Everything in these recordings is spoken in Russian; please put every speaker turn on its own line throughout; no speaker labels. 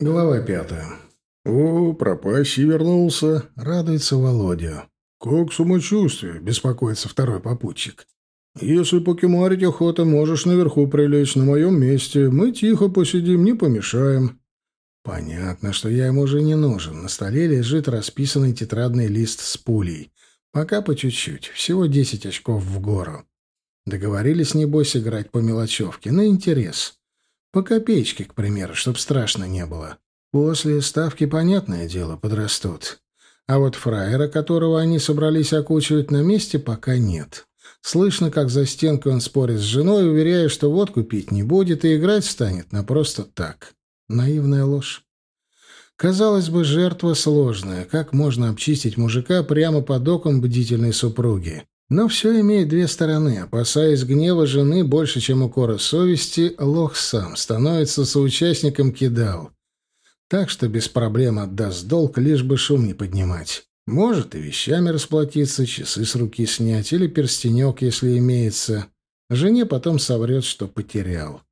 Глава пятая. «О, пропащий вернулся!» — радуется Володя. «Как самочувствие?» — беспокоится второй попутчик. «Если покемарить охота, можешь наверху прилечь на моем месте. Мы тихо посидим, не помешаем». Понятно, что я ему уже не нужен. На столе лежит расписанный тетрадный лист с пулей. Пока по чуть-чуть, всего десять очков в гору. Договорились, небось, играть по мелочевке, на интерес. По копеечке, к примеру, чтоб страшно не было. После ставки, понятное дело, подрастут. А вот фраера, которого они собрались окучивать на месте, пока нет. Слышно, как за стенкой он спорит с женой, уверяя, что водку пить не будет и играть станет на просто так. Наивная ложь. Казалось бы, жертва сложная. Как можно обчистить мужика прямо под оком бдительной супруги? Но все имеет две стороны. Опасаясь гнева жены больше, чем укора совести, лох сам становится соучастником кидал. Так что без проблем отдаст долг, лишь бы шум не поднимать. Может и вещами расплатиться, часы с руки снять или перстенек, если имеется. Жене потом соврет, что потерял.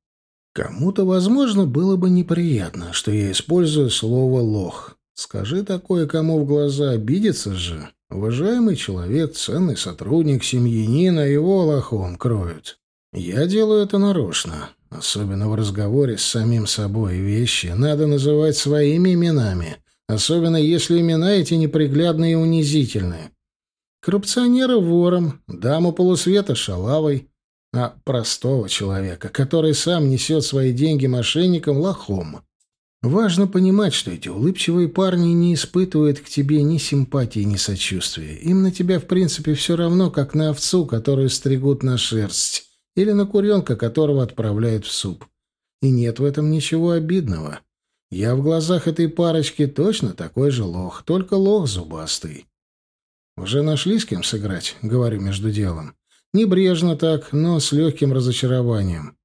Кому-то, возможно, было бы неприятно, что я использую слово «лох». Скажи такое кому в глаза, обидится же. Уважаемый человек, ценный сотрудник, семьянин, а его лохом кроют. Я делаю это нарочно. Особенно в разговоре с самим собой вещи надо называть своими именами, особенно если имена эти неприглядные и унизительные. Коррупционера вором, даму полусвета шалавой, а простого человека, который сам несет свои деньги мошенникам, лохом. Важно понимать, что эти улыбчивые парни не испытывают к тебе ни симпатии, ни сочувствия. Им на тебя, в принципе, все равно, как на овцу, которую стригут на шерсть, или на куренка, которого отправляют в суп. И нет в этом ничего обидного. Я в глазах этой парочки точно такой же лох, только лох зубастый. «Уже нашли с кем сыграть?» — говорю между делом. Небрежно так, но с легким разочарованием.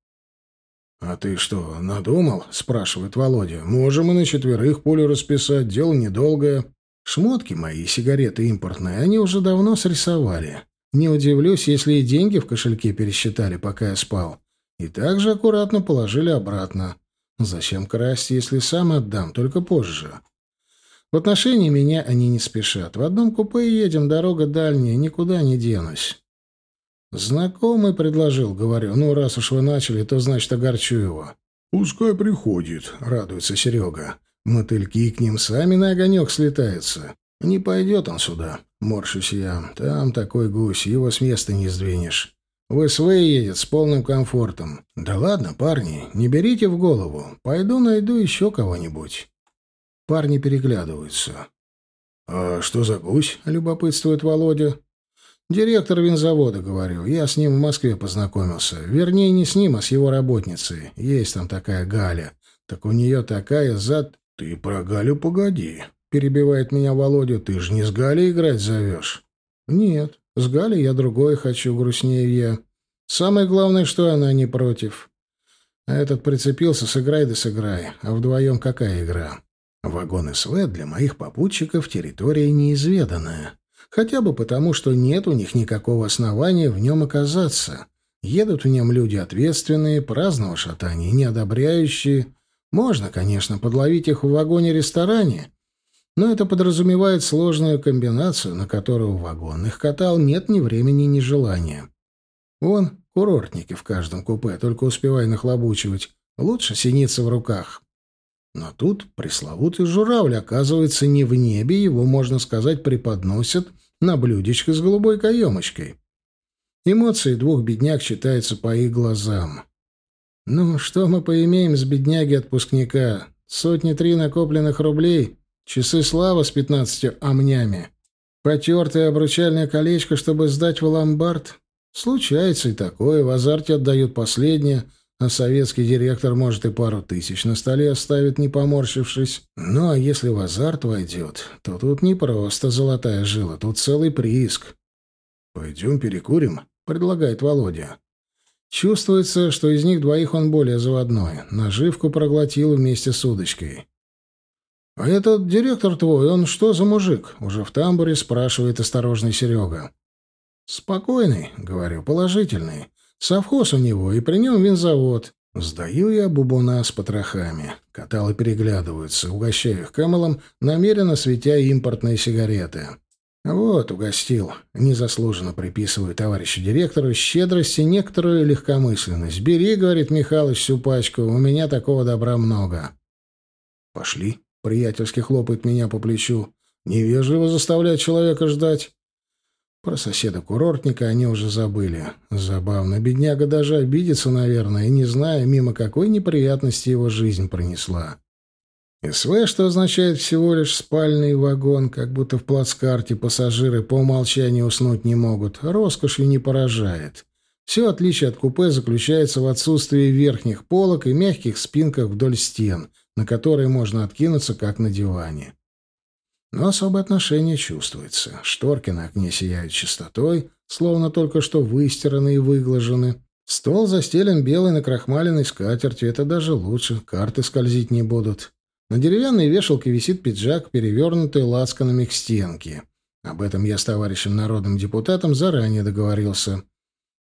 «А ты что, надумал?» — спрашивает Володя. «Можем и на четверых пулю расписать, дело недолгое. Шмотки мои, сигареты импортные, они уже давно срисовали. Не удивлюсь, если и деньги в кошельке пересчитали, пока я спал. И также аккуратно положили обратно. Зачем красть, если сам отдам, только позже?» В отношении меня они не спешат. В одном купе едем, дорога дальняя, никуда не денусь. «Знакомый предложил, — говорю. Ну, раз уж вы начали, то, значит, огорчу его». «Пускай приходит», — радуется Серега. «Мотыльки к ним сами на огонек слетаются. Не пойдет он сюда, морщусь я. Там такой гусь, его с места не сдвинешь. В СВ едет с полным комфортом. Да ладно, парни, не берите в голову. Пойду найду еще кого-нибудь». Парни переглядываются. «А что за гусь?» — любопытствует Володя. Директор винзавода, говорю. Я с ним в Москве познакомился. Вернее, не с ним, а с его работницей. Есть там такая Галя. Так у нее такая зад... Ты про Галю погоди. Перебивает меня Володя. Ты же не с Галей играть зовешь. Нет, с Галей я другое хочу, грустнее я. Самое главное, что она не против. А этот прицепился, сыграй да сыграй. А вдвоем какая игра? Вагон СВ для моих попутчиков территория неизведанная. Хотя бы потому, что нет у них никакого основания в нем оказаться. Едут в нем люди ответственные, праздного шатания не одобряющие. Можно, конечно, подловить их в вагоне-ресторане, но это подразумевает сложную комбинацию, на которую вагонных катал нет ни времени, ни желания. Вон, курортники в каждом купе, только успевай нахлобучивать. Лучше синица в руках. Но тут пресловутый журавль, оказывается, не в небе, его, можно сказать, преподносят на блюдечко с голубой каемочкой. Эмоции двух бедняк читаются по их глазам. Ну, что мы поимеем с бедняги-отпускника? Сотни три накопленных рублей, часы славы с пятнадцатью амнями, потертое обручальное колечко, чтобы сдать в ломбард. Случается и такое, в азарте отдают последнее, а советский директор, может, и пару тысяч на столе оставит, не поморщившись. Ну, а если в азарт войдет, то тут не просто золотая жила, тут целый прииск. «Пойдем перекурим», — предлагает Володя. Чувствуется, что из них двоих он более заводной. Наживку проглотил вместе с удочкой. «А этот директор твой, он что за мужик?» — уже в тамбуре спрашивает осторожный Серега. «Спокойный», — говорю, — «положительный. Совхоз у него, и при нем винзавод. Сдаю я бубуна с потрохами. Каталы переглядываются, угощаю их Кэмелом, намеренно светя импортные сигареты. Вот, угостил. Незаслуженно приписываю товарищу директору щедрость и некоторую легкомысленность. «Бери, — говорит Михалыч, — всю пачку, у меня такого добра много». «Пошли», — приятельски хлопает меня по плечу. «Невежливо заставлять человека ждать». Про соседа-курортника они уже забыли. Забавно, бедняга даже обидится, наверное, не зная, мимо какой неприятности его жизнь пронесла. СВ, что означает всего лишь спальный вагон, как будто в плацкарте пассажиры по умолчанию уснуть не могут, роскошью не поражает. Все отличие от купе заключается в отсутствии верхних полок и мягких спинках вдоль стен, на которые можно откинуться, как на диване. Но особое отношение чувствуется. Шторки на окне сияют чистотой, словно только что выстираны и выглажены. Стол застелен белой накрахмаленной скатертью, это даже лучше, карты скользить не будут. На деревянной вешалке висит пиджак, перевернутый лацканами к стенке. Об этом я с товарищем народным депутатом заранее договорился.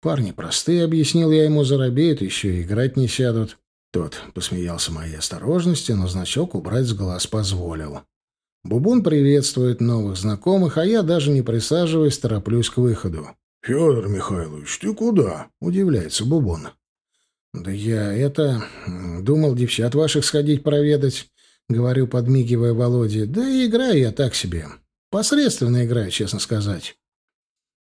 Парни простые, объяснил я ему, заробеют, еще и играть не сядут. Тот посмеялся моей осторожности, но значок убрать с глаз позволил. Бубун приветствует новых знакомых, а я даже не присаживаясь, тороплюсь к выходу.
«Федор Михайлович, ты куда?»
— удивляется Бубун. «Да я это... думал девчат ваших сходить проведать. — говорю, подмигивая Володе. «Да и играю я так себе. Посредственно играю, честно сказать».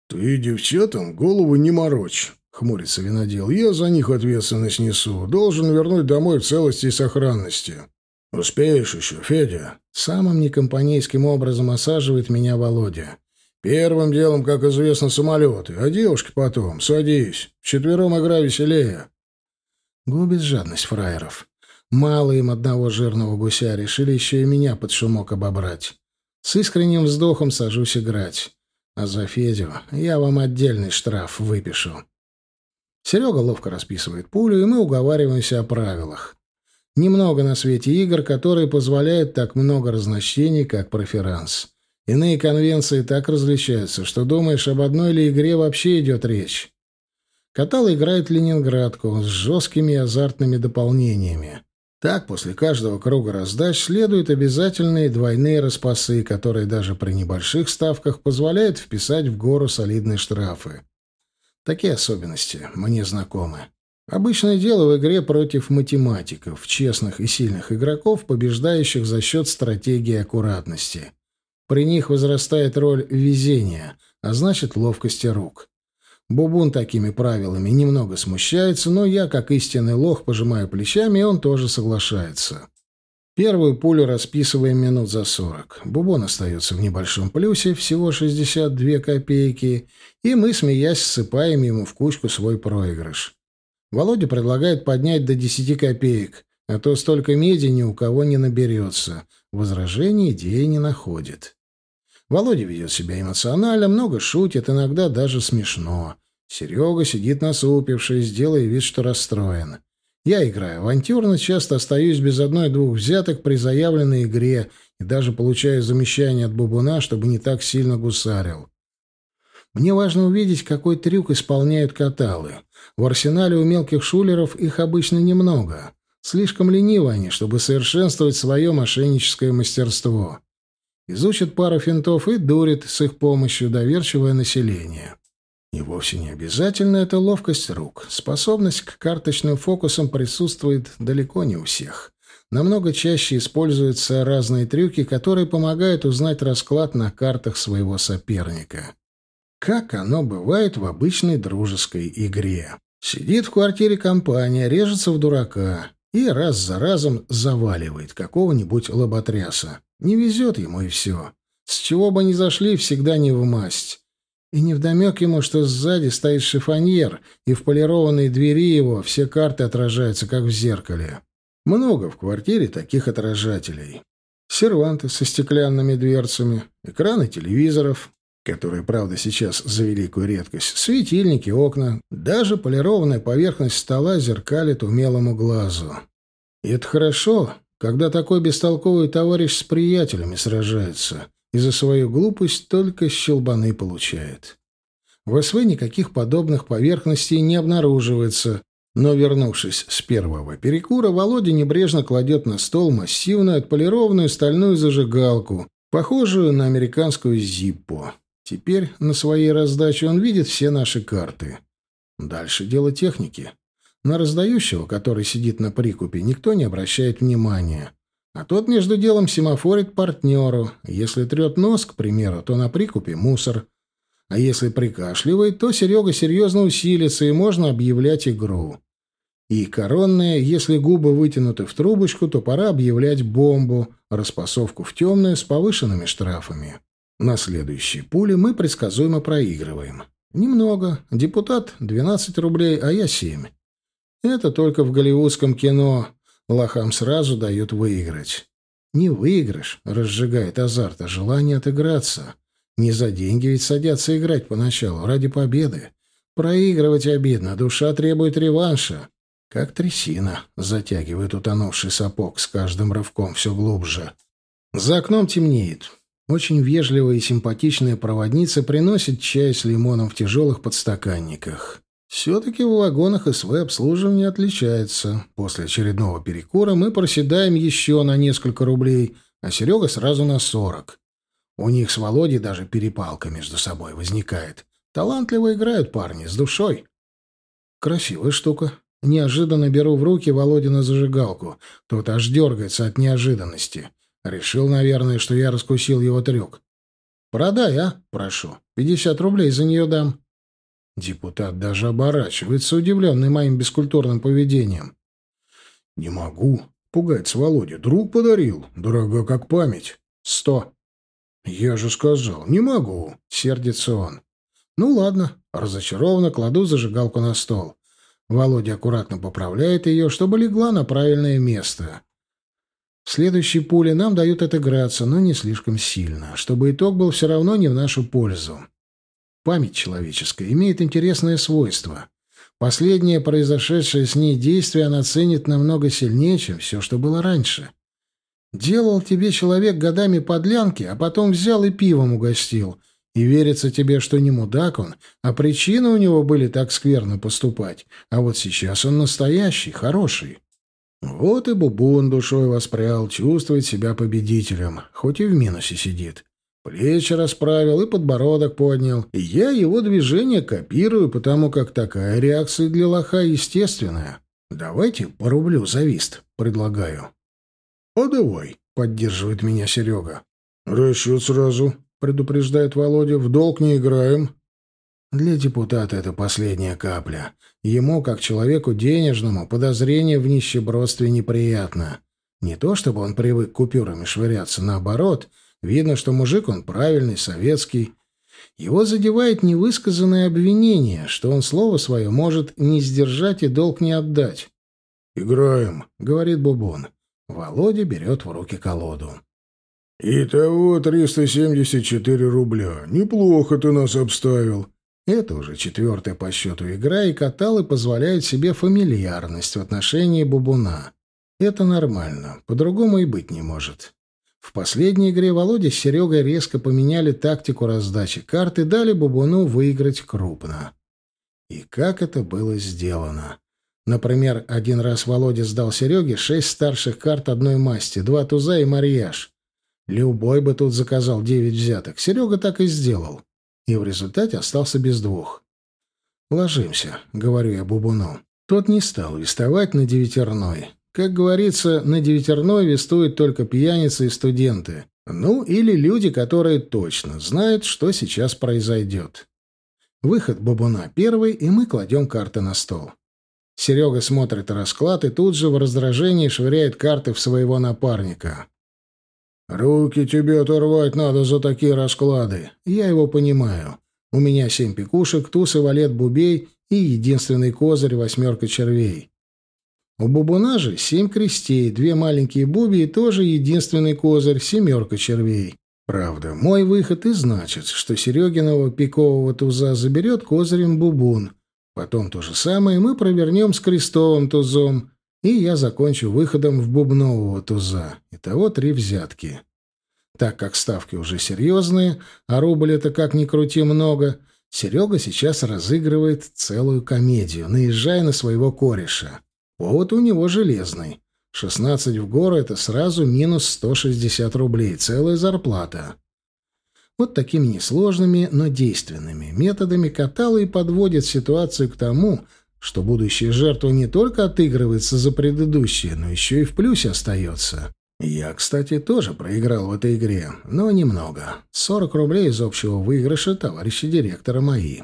«Ты девчатам голову не морочь», — хмурится винодел. «Я за них ответственность несу. Должен вернуть домой в целости и сохранности. Успеешь еще, Федя?»
Самым некомпанейским образом осаживает меня Володя.
«Первым делом, как известно, самолеты, а девушки потом. Садись. Вчетвером игра веселее».
Губит жадность фраеров. Мало им одного жирного гуся, решили еще и меня под шумок обобрать. С искренним вздохом сажусь играть. А за Федю я вам отдельный штраф выпишу. Серега ловко расписывает пулю, и мы уговариваемся о правилах. Немного на свете игр, которые позволяют так много разночтений, как проферанс. Иные конвенции так различаются, что думаешь, об одной ли игре вообще идет речь. Катал играет Ленинградку с жесткими азартными дополнениями. Так, после каждого круга раздач следуют обязательные двойные распасы, которые даже при небольших ставках позволяют вписать в гору солидные штрафы. Такие особенности мне знакомы. Обычное дело в игре против математиков, честных и сильных игроков, побеждающих за счет стратегии аккуратности. При них возрастает роль везения, а значит ловкости рук. Бубун такими правилами немного смущается, но я, как истинный лох, пожимаю плечами, и он тоже соглашается. Первую пулю расписываем минут за сорок. Бубон остается в небольшом плюсе, всего 62 копейки, и мы, смеясь, ссыпаем ему в кучку свой проигрыш. Володя предлагает поднять до 10 копеек, а то столько меди ни у кого не наберется. Возражений идеи не находит. Володя ведет себя эмоционально, много шутит, иногда даже смешно. Серега сидит насупившись, делая вид, что расстроен. Я играю авантюрно, часто остаюсь без одной-двух взяток при заявленной игре и даже получаю замечание от бубуна, чтобы не так сильно гусарил. Мне важно увидеть, какой трюк исполняют каталы. В арсенале у мелких шулеров их обычно немного. Слишком ленивы они, чтобы совершенствовать свое мошенническое мастерство изучит пару финтов и дурит с их помощью доверчивое население. И вовсе не обязательно это ловкость рук. Способность к карточным фокусам присутствует далеко не у всех. Намного чаще используются разные трюки, которые помогают узнать расклад на картах своего соперника. Как оно бывает в обычной дружеской игре. Сидит в квартире компания, режется в дурака и раз за разом заваливает какого-нибудь лоботряса. Не везет ему и все. С чего бы ни зашли, всегда не в масть. И невдомек ему, что сзади стоит шифоньер, и в полированной двери его все карты отражаются, как в зеркале. Много в квартире таких отражателей. Серванты со стеклянными дверцами, экраны телевизоров, которые, правда, сейчас за великую редкость, светильники, окна, даже полированная поверхность стола зеркалит умелому глазу. И это хорошо, когда такой бестолковый товарищ с приятелями сражается и за свою глупость только щелбаны получает. В СВ никаких подобных поверхностей не обнаруживается, Но, вернувшись с первого перекура, Володя небрежно кладет на стол массивную отполированную стальную зажигалку, похожую на американскую «Зиппо». Теперь на своей раздаче он видит все наши карты. Дальше дело техники. На раздающего, который сидит на прикупе, никто не обращает внимания. А тот между делом семафорит партнеру. Если трет нос, к примеру, то на прикупе мусор. А если прикашливает, то Серега серьезно усилится, и можно объявлять игру. И коронная, если губы вытянуты в трубочку, то пора объявлять бомбу, распасовку в темную с повышенными штрафами. На следующей пуле мы предсказуемо проигрываем. Немного. Депутат — 12 рублей, а я — 7. Это только в голливудском кино. Лохам сразу дают выиграть. Не выигрыш разжигает азарт, а желание отыграться. Не за деньги ведь садятся играть поначалу, ради победы. Проигрывать обидно, душа требует реванша. Как трясина затягивает утонувший сапог с каждым рывком все глубже. За окном темнеет. Очень вежливая и симпатичная проводница приносит чай с лимоном в тяжелых подстаканниках. Все-таки в вагонах СВ обслуживание отличается. После очередного перекура мы проседаем еще на несколько рублей, а Серега сразу на сорок. У них с Володей даже перепалка между собой возникает. Талантливо играют парни, с душой. Красивая штука. Неожиданно беру в руки Володина зажигалку. Тот аж дергается от неожиданности. Решил, наверное, что я раскусил его трюк. «Продай, а? Прошу. Пятьдесят рублей за нее дам». Депутат даже оборачивается, удивленный моим бескультурным поведением. «Не могу», — пугается Володя. «Друг подарил. Дорога как память. Сто». «Я же сказал, не могу», — сердится он. «Ну ладно», — разочарованно кладу зажигалку на стол. Володя аккуратно поправляет ее, чтобы легла на правильное место. В следующей пуле нам дают отыграться, но не слишком сильно, чтобы итог был все равно не в нашу пользу. Память человеческая имеет интересное свойство. Последнее произошедшее с ней действие она ценит намного сильнее, чем все, что было раньше. Делал тебе человек годами подлянки, а потом взял и пивом угостил. И верится тебе, что не мудак он, а причины у него были так скверно поступать. А вот сейчас он настоящий, хороший. Вот и Бубун душой воспрял, чувствует себя победителем, хоть и в минусе сидит. Плечи расправил и подбородок поднял. И я его движение копирую, потому как такая реакция для лоха естественная. Давайте по рублю за вист, предлагаю. «А давай», — поддерживает меня Серега. «Расчет сразу», — предупреждает Володя. «В долг не играем». Для депутата это последняя капля. Ему, как человеку денежному, подозрение в нищебродстве неприятно. Не то чтобы он привык купюрами швыряться, наоборот. Видно, что мужик он правильный, советский. Его задевает невысказанное обвинение, что он слово свое может не сдержать и долг не отдать. «Играем», — говорит Бубон. Володя берет в руки колоду.
«Итого 374 рубля. Неплохо ты нас обставил».
Это уже четвертая по счету игра, и каталы позволяют себе фамильярность в отношении бубуна. Это нормально, по-другому и быть не может. В последней игре Володя с Серегой резко поменяли тактику раздачи карт и дали бубуну выиграть крупно. И как это было сделано? Например, один раз Володя сдал Сереге шесть старших карт одной масти, два туза и марьяж. Любой бы тут заказал девять взяток. Серега так и сделал. И в результате остался без двух. «Ложимся», — говорю я Бубуну. Тот не стал вестовать на девятерной. Как говорится, на девятерной вестуют только пьяницы и студенты. Ну, или люди, которые точно знают, что сейчас произойдет. Выход Бабуна первый, и мы кладем карты на стол. Серега смотрит расклад и тут же в раздражении швыряет карты в своего напарника. «Руки тебе оторвать надо за такие расклады. Я его понимаю. У меня семь пекушек, туз и валет бубей и единственный козырь — восьмерка червей. У бубуна же семь крестей, две маленькие буби и тоже единственный козырь — семерка червей. Правда, мой выход и значит, что Серегиного пикового туза заберет козырем бубун, Потом то же самое мы провернем с крестовым тузом, и я закончу выходом в бубнового туза. Итого три взятки. Так как ставки уже серьезные, а рубль это как ни крути много, Серега сейчас разыгрывает целую комедию, наезжая на своего кореша. Повод у него железный. 16 в гору — это сразу минус 160 рублей, целая зарплата. Вот такими несложными, но действенными методами катала и подводит ситуацию к тому, что будущая жертва не только отыгрывается за предыдущее, но еще и в плюсе остается. Я, кстати, тоже проиграл в этой игре, но немного. 40 рублей из общего выигрыша товарища директора мои.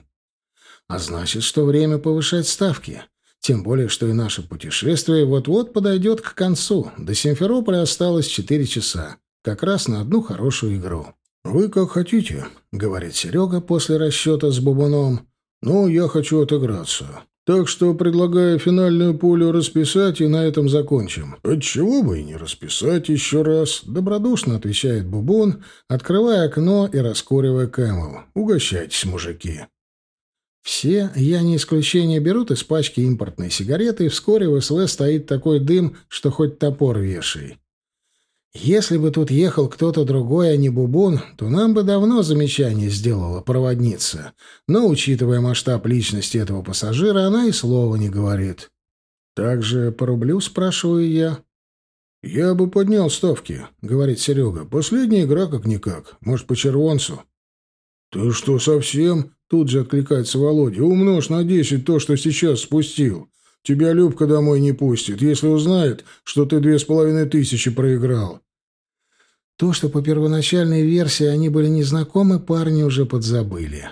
А значит, что время повышать ставки. Тем более, что и наше путешествие вот-вот подойдет к концу. До Симферополя осталось 4 часа. Как раз на одну хорошую игру. «Вы как хотите», — говорит Серега после расчета с бубуном. «Но я хочу отыграться. Так что предлагаю финальную пулю расписать и на этом закончим. Отчего бы и не расписать еще раз, добродушно отвечает Бубон, открывая окно и раскуривая Кэмэл. Угощайтесь, мужики. Все, я не исключение, берут из пачки импортные сигареты, и вскоре в СВ стоит такой дым, что хоть топор вешай. Если бы тут ехал кто-то другой, а не Бубун, то нам бы давно замечание сделала проводница. Но, учитывая масштаб личности этого пассажира, она и слова не говорит. «Также по рублю?» — спрашиваю я. «Я бы поднял ставки», — говорит Серега. «Последняя игра как-никак. Может, по червонцу?» «Ты что, совсем?» — тут же откликается Володя. «Умножь на десять то, что сейчас спустил. Тебя Любка домой не пустит, если узнает, что ты две с половиной тысячи проиграл. То, что по первоначальной версии они были незнакомы, парни уже подзабыли.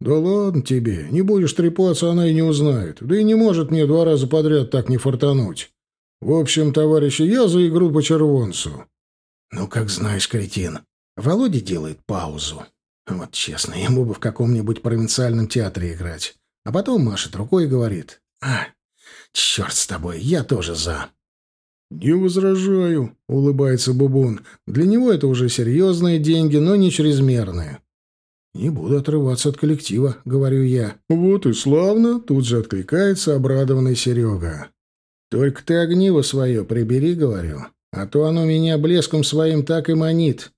«Да ладно тебе, не будешь трепаться, она и не узнает. Да и не может мне два раза подряд так не фартануть. В общем, товарищи, я за игру по червонцу». «Ну, как знаешь, кретин». Володя делает паузу. Вот честно, ему бы в каком-нибудь провинциальном театре играть. А потом машет рукой и говорит. «А, черт с тобой, я тоже за». «Не возражаю», — улыбается Бубун. «Для него это уже серьезные деньги, но не чрезмерные». «Не буду отрываться от коллектива», — говорю я. «Вот и славно», — тут же откликается обрадованный Серега. «Только ты огниво свое прибери», — говорю, «а то оно меня блеском своим так и манит.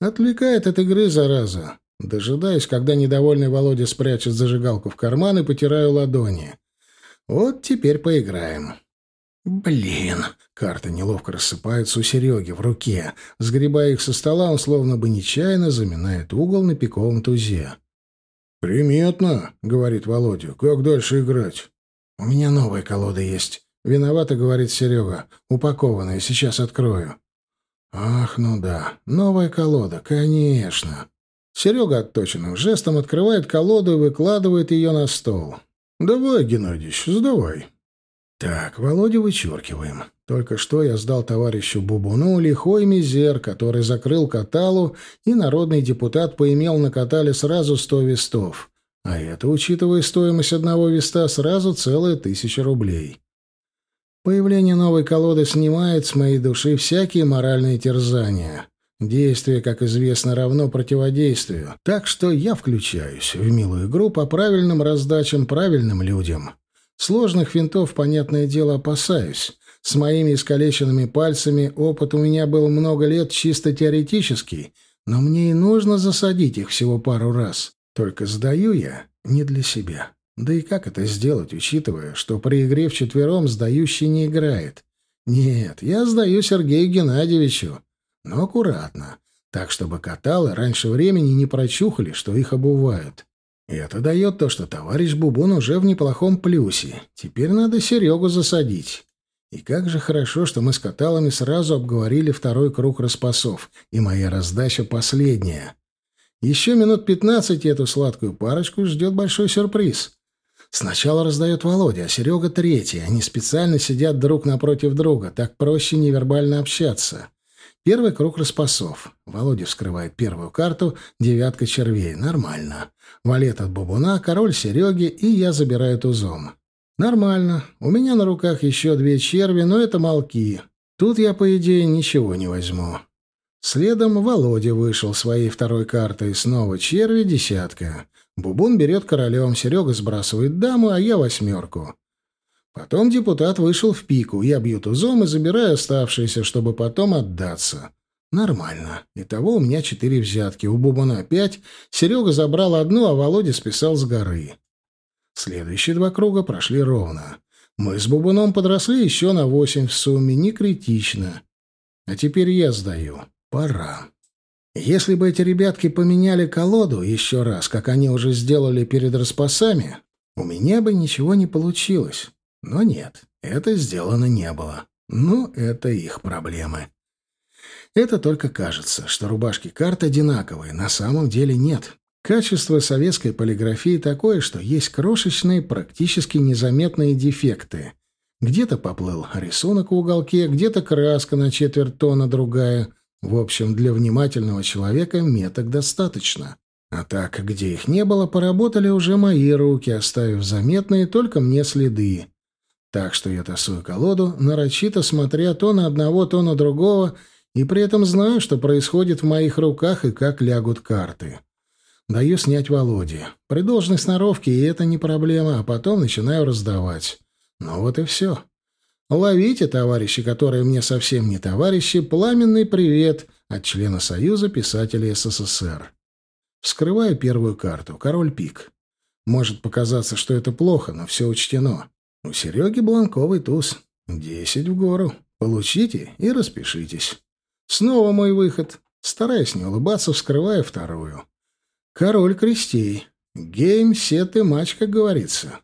Отвлекает от игры, зараза». Дожидаюсь, когда недовольный Володя спрячет зажигалку в карман и потираю ладони. «Вот теперь поиграем». «Блин!» — карты неловко рассыпаются у Сереги в руке. Сгребая их со стола, он словно бы нечаянно заминает угол на пиковом тузе. «Приметно», — говорит Володя. «Как дальше играть?» «У меня новая колода есть». «Виновата», — говорит Серега. «Упакованная. Сейчас открою». «Ах, ну да. Новая колода. Конечно». Серега отточенным жестом открывает колоду и выкладывает ее на стол. «Давай, Геннадьевич, сдавай». Так, Володю вычеркиваем. Только что я сдал товарищу Бубуну лихой мизер, который закрыл каталу, и народный депутат поимел на катале сразу сто вестов. А это, учитывая стоимость одного веста, сразу целая тысяча рублей. Появление новой колоды снимает с моей души всякие моральные терзания. Действие, как известно, равно противодействию. Так что я включаюсь в милую игру по правильным раздачам правильным людям. Сложных винтов, понятное дело, опасаюсь. С моими искалеченными пальцами опыт у меня был много лет чисто теоретический, но мне и нужно засадить их всего пару раз. Только сдаю я не для себя. Да и как это сделать, учитывая, что при игре вчетвером сдающий не играет? Нет, я сдаю Сергею Геннадьевичу. Но аккуратно, так чтобы каталы раньше времени не прочухали, что их обувают. Это дает то, что товарищ Бубон уже в неплохом плюсе. Теперь надо Серегу засадить. И как же хорошо, что мы с каталами сразу обговорили второй круг распасов, и моя раздача последняя. Еще минут пятнадцать эту сладкую парочку ждет большой сюрприз. Сначала раздает Володя, а Серега третий. Они специально сидят друг напротив друга, так проще невербально общаться. Первый круг распасов. Володя вскрывает первую карту, девятка червей. Нормально. Валет от бабуна, король Сереги, и я забираю тузом. Нормально. У меня на руках еще две черви, но это молки. Тут я, по идее, ничего не возьму. Следом Володя вышел своей второй картой. Снова черви, десятка. Бубун берет королем, Серега сбрасывает даму, а я восьмерку. Потом депутат вышел в пику. Я бью тузом и забираю оставшиеся, чтобы потом отдаться. Нормально. Итого у меня четыре взятки. У Бубана пять. Серега забрал одну, а Володя списал с горы. Следующие два круга прошли ровно. Мы с Бубуном подросли еще на восемь в сумме. Не критично. А теперь я сдаю. Пора. Если бы эти ребятки поменяли колоду еще раз, как они уже сделали перед распасами, у меня бы ничего не получилось. Но нет, это сделано не было. Ну, это их проблемы. Это только кажется, что рубашки карт одинаковые, на самом деле нет. Качество советской полиграфии такое, что есть крошечные, практически незаметные дефекты. Где-то поплыл рисунок в уголке, где-то краска на четверть тона другая. В общем, для внимательного человека меток достаточно. А так, где их не было, поработали уже мои руки, оставив заметные только мне следы. Так что я тасую колоду, нарочито смотря то на одного, то на другого — и при этом знаю, что происходит в моих руках и как лягут карты. Даю снять Володе. При должной сноровке и это не проблема, а потом начинаю раздавать. Ну вот и все. Ловите, товарищи, которые мне совсем не товарищи, пламенный привет от члена Союза писателей СССР. Вскрываю первую карту. Король пик. Может показаться, что это плохо, но все учтено. У Сереги бланковый туз. Десять в гору. Получите и распишитесь. Снова мой выход. Стараясь не улыбаться, вскрывая вторую. Король крестей. Гейм, сет и матч, как говорится.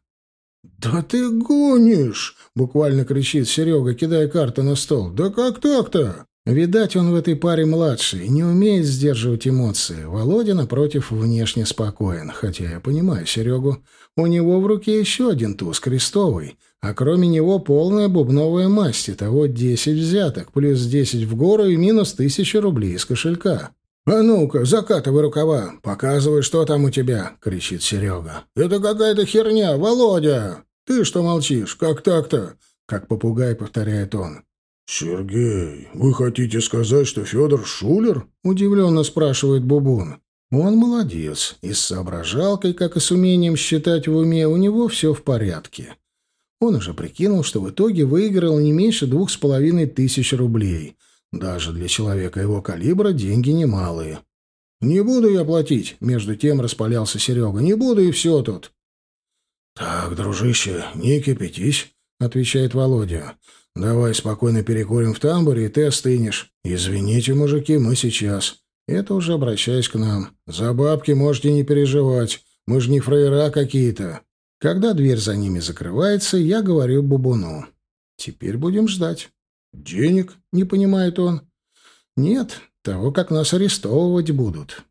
«Да ты гонишь!» — буквально кричит Серега, кидая карты на стол. «Да как так-то?» Видать, он в этой паре младший, не умеет сдерживать эмоции. Володя, напротив, внешне спокоен, хотя я понимаю Серегу. У него в руке еще один туз крестовый, а кроме него полная бубновая масть, того десять взяток, плюс десять в гору и минус тысяча рублей из кошелька. «А ну-ка, закатывай рукава, показывай, что там у тебя!» — кричит Серега. «Это какая-то херня, Володя! Ты что молчишь? Как так-то?» — как попугай повторяет он.
«Сергей, вы хотите сказать, что Федор шулер?»
— удивленно спрашивает Бубун. Он молодец, и с соображалкой, как и с умением считать в уме, у него все в порядке. Он уже прикинул, что в итоге выиграл не меньше двух с половиной тысяч рублей. Даже для человека его калибра деньги немалые. «Не буду я платить», — между тем распалялся Серега. «Не буду, и все тут».
«Так, дружище, не кипятись», — отвечает Володя. «Давай спокойно перекурим в тамбуре, и ты остынешь. Извините, мужики, мы сейчас».
Это уже обращаясь к нам. «За бабки можете не переживать. Мы же не фраера какие-то». Когда дверь за ними закрывается, я говорю Бубуну. «Теперь будем ждать». «Денег?» — не понимает он. «Нет, того, как нас арестовывать будут».